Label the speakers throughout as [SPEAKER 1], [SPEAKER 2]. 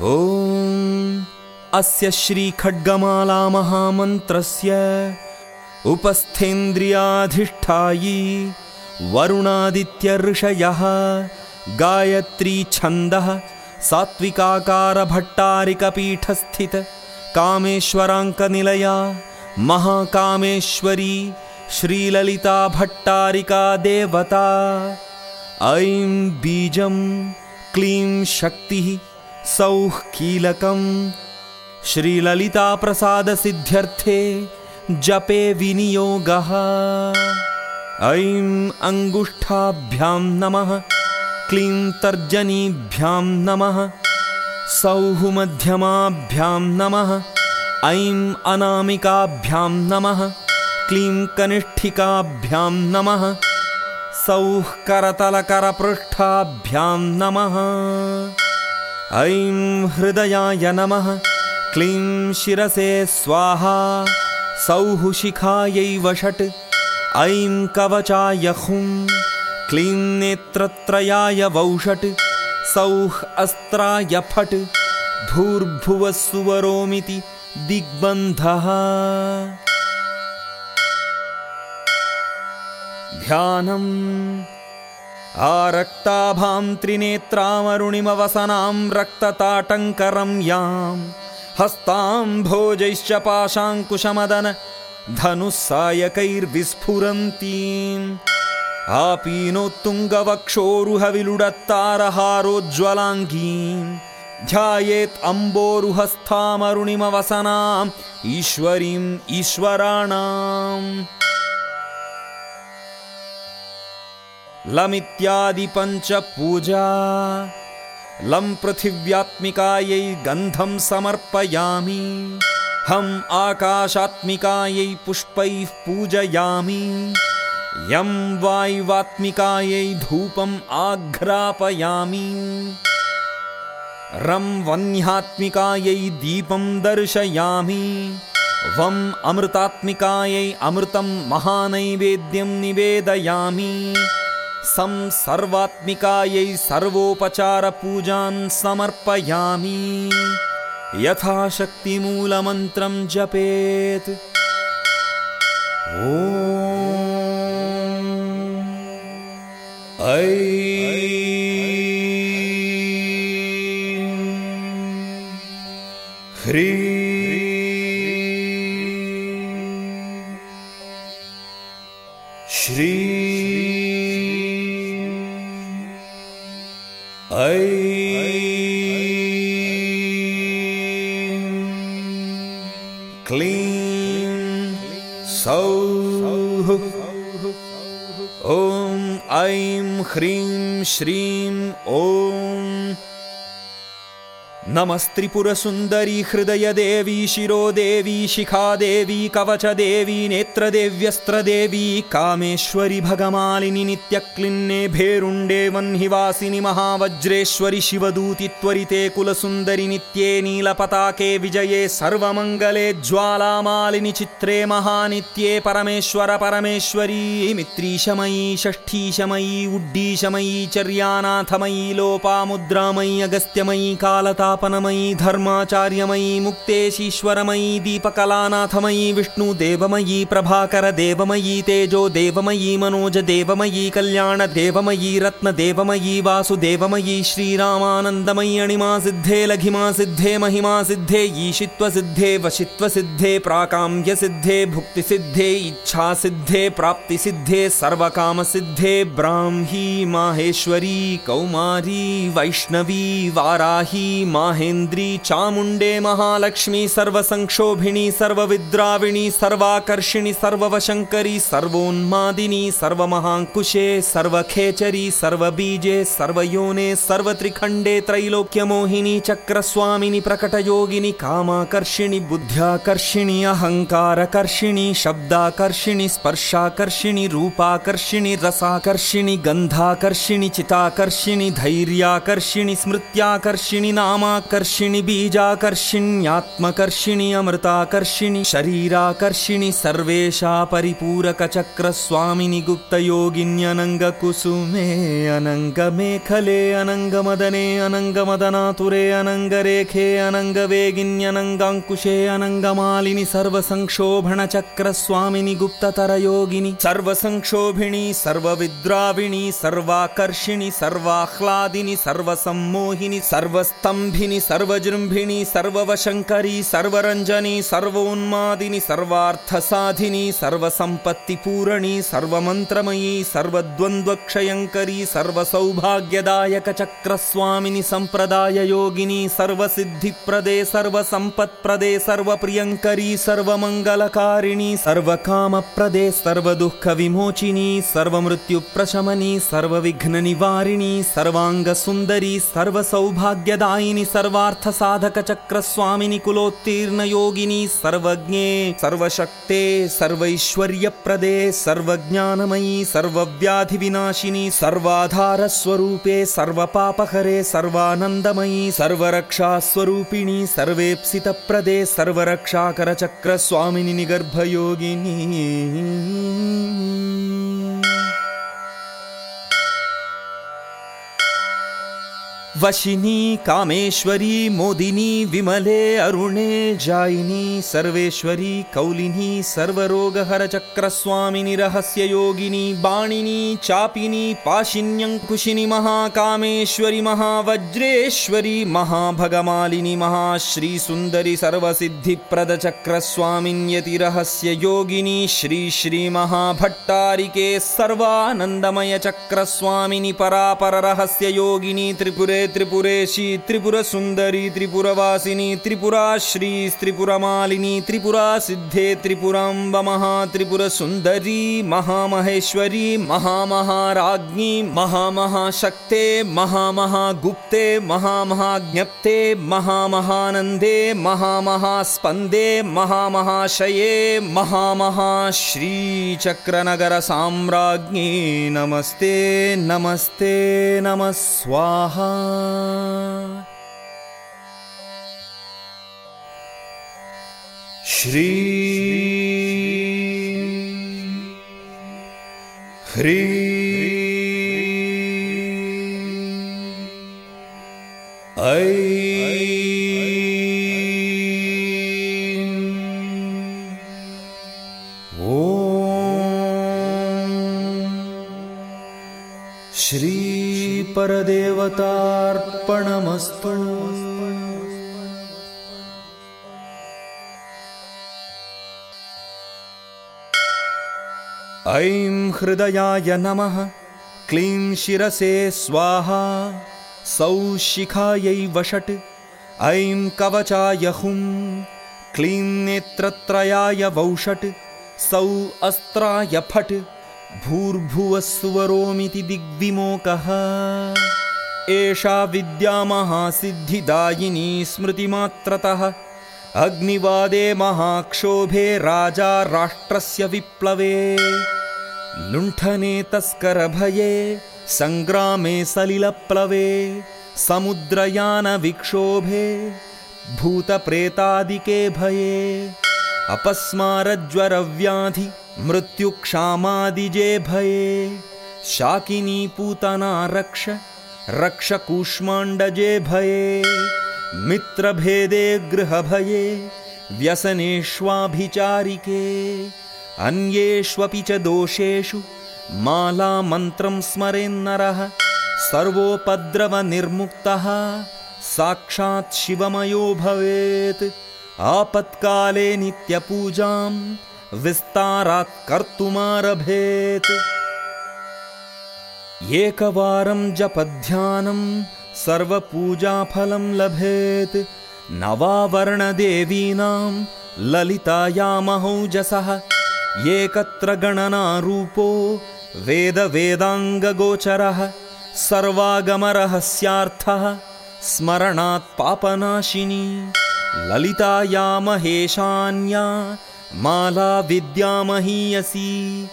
[SPEAKER 1] ॐ। अस्य श्रीखड्गमालामहामन्त्रस्य उपस्थेन्द्रियाधिष्ठायी वरुणादित्यऋषयः गायत्रीछन्दः सात्विकाकारभट्टारिकपीठस्थित कामेश्वराङ्कनिलया महाकामेश्वरी श्रीललिताभट्टारिका देवता ऐं बीजं क्लीं शक्तिः सौः कीलकं श्रीललिताप्रसादसिद्ध्यर्थे जपे विनियोगः। ऐं अङ्गुष्ठाभ्यां नमः। क्लीं तर्जनीभ्यां नमः। सौः मध्यमाभ्यां नमः। ऐं अनामिकाभ्यां नमः। क्लीं कनिष्ठिकाभ्यां नमः। सौः करतलकरपृष्ठाभ्यां नमः ऐं हृदयाय नमः। क्लीं शिरसे स्वाहा। सौः शिखायै वषट् ऐं कवचाय हुं क्लीं नेत्रत्रयाय वौषट्। सौः अस्त्राय फट्। भूर्भुवः सुवरोमिति दिग्बन्धः। ध्यानम् आरक्ताभां त्रिनेत्रामरुणिमवसनां रक्तताटङ्करं यां हस्तां भोजैश्च पाशाङ्कुशमदन धनुःसायकैर्विस्फुरन्तीम् आपीनोत्तुङ्गवक्षोरुहविलुडत्तारहारोज्ज्वलाङ्गीं ध्यायेत् अम्बोरुहस्थामरुणिमवसनाम् ईश्वरीम् ईश्वराणाम् लमित्यादिपञ्चपूजा। लं पृथिव्यात्मिकायै गन्धं समर्पयामि। हम् आकाशात्मिकायै पुष्पैः पूजयामि। यं वायुवात्मिकायै धूपम् आघ्रापयामि। रं वह्न्यात्मिकायै दीपं दर्शयामि। वम् अमृतात्मिकायै अमृतं महानैवेद्यं निवेदयामि सं सर्वात्मिकायै सर्वोपचारपूजान् समर्पयामि। यथाशक्तिमूलमन्त्रं जपेत्। ऐ ह्री श्री ऐ क्लीं सौः ॐ ऐं ह्रीं श्रीं ॐ नमस्त्रिपुरसुन्दरी हृदयदेवी शिरोदेवी शिखादेवी कवचदेवी नेत्रदेव्यस्त्रदेवी कामेश्वरि भगमालिनि नित्यक्लिन्ने भेरुण्डे वह्निवासिनि महावज्रेश्वरि शिवदूति त्वरिते कुलसुन्दरि नित्ये नीलपताके विजये सर्वमङ्गले ज्वालामालिनि चित्रे महानित्ये परमेश्वर परमेश्वरी मित्रीशमयी षष्ठीशमयी उड्डीशमयी चर्यानाथमयी लोपामुद्रामयी अगस्त्यमयी कालतापनमयी धर्माचार्यमयी मुक्तेशीश्वरमयी दीपकलानाथमयी विष्णुदेवमयी प्रभाकरदेवमयी तेजोदेवमयी मनोजदेवमयी कल्याणदेवमयी रत्नदेवमयी वासुदेवमयी श्रीरामानन्दमयी अणिमा सिद्धे लघिमा सिद्धे महिमा सिद्धे ईशित्वसिद्धे वशित्वसिद्धे प्राकाम्यसिद्धे भुक्तिसिद्धे इच्छासिद्धे प्राप्तिसिद्धे सर्वकामसिद्धे ब्राह्मी माहेश्वरी कौमारी वैष्णवी वाराही माहेन्द्री, चामुण्डे महालक्ष्मी, सर्वसंक्षोभिणी, सर्वविद्राविणी, सर्वाकर्षिणि, सर्ववशङ्करी, सर्वोन्मादिनी, सर्वमहाङ्कुशे, सर्वखेचरी, सर्वबीजे, सर्वयोने, सर्वत्रिखण्डे, त्रैलोक्यमोहिनी, चक्रस्वामिनि, प्रकटयोगिनि, कामाकर्षिणि, बुद्ध्याकर्षिणि, अहङ्कारकर्षिणि, शब्दाकर्षिणि, स्पर्शाकर्षिणि, रूपाकर्षिणि, रसाकर्षिणि, गन्धाकर्षिणि, चिताकर्षिणि, धैर्याकर्षिणि, स्मृत्याकर्षिणि, नाम परमाकर्षिणि बीजाकर्षिण्यात्मकर्षिणि अमृताकर्षिणि शरीराकर्षिणि सर्वेशा परिपूरकचक्रस्वामिनि गुप्तयोगिन्यनङ्गकुसुमे अनङ्गमेखले अनङ्गमदने अनङ्गमदनातुरे अनङ्गरेखे अनङ्गवेगिन्यनङ्गाङ्कुशे अनङ्गमालिनि सर्वसंक्षोभणचक्रस्वामिनि गुप्ततरयोगिनि सर्वसंक्षोभिणि सर्वविद्राविणि सर्वाकर्षिणि सर्वाह्लादिनि सर्वसम्मोहिनि सर्वस्तम्भिनि सर्वजृम्भिणि सर्ववशङ्करि सर्वरञ्जनि सर्वोन्मादिनि सर्वार्थसाधिनि सर्वसम्पत्तिपूरणि सर्वमन्त्रमयी सर्वद्वन्द्वक्षयङ्करी सर्वसौभाग्यदायकचक्रस्वामिनि सम्प्रदाययोगिनि सर्वसिद्धिप्रदे सर्वसम्पत्प्रदे सर्वप्रियङ्करी सर्वमङ्गलकारिणि सर्वकामप्रदे सर्वदुःखविमोचिनी सर्वमृत्युप्रशमनि सर्वविघ्ननिवारिणि सर्वाङ्गसुन्दरी सर्वसौभाग्यदायिनि सर्वार्थसाधकचक्रस्वामिनि कुलोत्तीर्णयोगिनि सर्वज्ञे सर्वशक्ते सर्वैश्वर्यप्रदे सर्वज्ञानमयी सर्वव्याधिविनाशिनि सर्वाधारस्वरूपे सर्वपापहरे सर्वानन्दमयी सर्वरक्षास्वरूपिणि सर्वेप्सितप्रदे सर्वरक्षाकरचक्रस्वामिनि निगर्भयोगिनी वशिनी, कामेश्वरी, मोदिनी, विमले, अरुणे, जायिनी, सर्वेश्वरी, कौलिनी, सर्वरोगहरचक्रस्वामिनि, रहस्ययोगिनी, बाणिनी, चापिनी, पाशिन्यङ्कुशिनि, महाकामेश्वरि, महावज्रेश्वरी, महाभगमालिनि, महाश्रीसुन्दरि, सर्वसिद्धिप्रदचक्रस्वामिन्यतिरहस्ययोगिनी श्रीश्रीमहाभट्टारिके सर्वानन्दमयचक्रस्वामिनि, परापररहस्ययोगिनी, त्रिपुरे त्रिपुरेशी त्रिपुरसुन्दरी त्रिपुरवासिनी त्रिपुराश्री त्रिपुरमालिनी त्रिपुरासिद्धे त्रिपुराम्बमहात्रिपुरसुन्दरी महामहेश्वरी महामहाराज्ञी महामहाशक्ते महामहागुप्ते महामहाज्ञप्ते महामहानन्दे महामहास्पन्दे महामहाशये महामहाश्रीचक्रनगरसाम्राज्ञी। नमस्ते नमस्ते नमः स्वाहा श्री ह्री ऐ ॐ ऐं हृदयाय नमः क्लीं शिरसे स्वाहा सौः शिखायै वषट् ऐं कवचाय हुं क्लीं नेत्रत्रयाय वौषट् सौ अस्त्राय फट् भूर्भुवस्वरोमिति दिग्विमोकः। एषा विद्या महासिद्धिदायिनी स्मृतिमात्रतः। अग्निवादे महाक्षोभे राजा राष्ट्रस्य विप्लवे। लुण्ठने तस्करभये सङ्ग्रामे सलिलप्लवे। समुद्रयानविक्षोभे भूतप्रेतादिके भये अपस्मारज्वरव्याधि मृत्युक्षामादिजे भये शाकिनी पूतना रक्ष रक्षकूष्माण्डजे भये मित्रभेदे गृहभये व्यसनेष्वाभिचारिके। अन्येष्वपि च दोषेषु मालामन्त्रं स्मरेन्नरः सर्वोपद्रवनिर्मुक्तः साक्षात् शिवमयो भवेत् आपत्काले नित्यपूजां विस्तारात् कर्तुमारभेत्। एकवारं जपध्यानं सर्वपूजाफलं लभेत्। नवावर्णदेवीनां ललितायामहौजसः एकत्र गणनारूपो वेदवेदाङ्गगोचरः सर्वागमरहस्यार्थः स्मरणात् पापनाशिनी ललिताया महेशान्या माला विद्यामहीयसी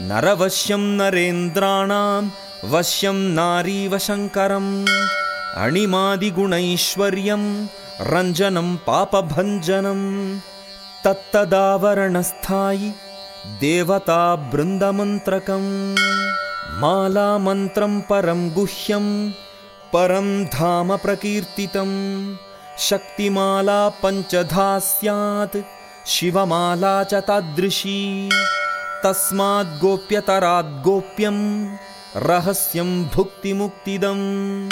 [SPEAKER 1] नरवश्यं नरेन्द्राणां वश्यं नारीवशङ्करं अणिमादिगुणैश्वर्यं रञ्जनं पापभञ्जनं। तत्तदावरणस्थायि देवताबृन्दमन्त्रकम् मालामन्त्रं परं गुह्यं परं धाम प्रकीर्तितं शक्तिमाला पञ्चधा स्यात् शिवमाला च तादृशी। तस्माद्गोप्यतराद्गोप्यं रहस्यं भुक्तिमुक्तिदम्।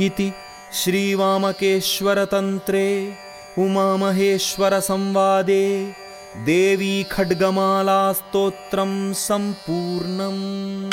[SPEAKER 1] इति श्रीवामकेश्वरतन्त्रे उमामहेश्वरसंवादे देवी खड्गमालास्तोत्रं सम्पूर्णम्